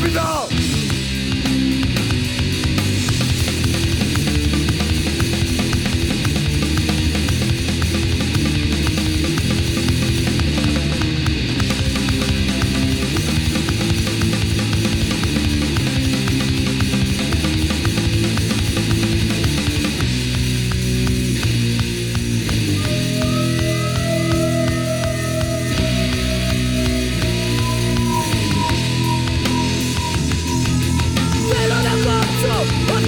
别闹！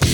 Nigga!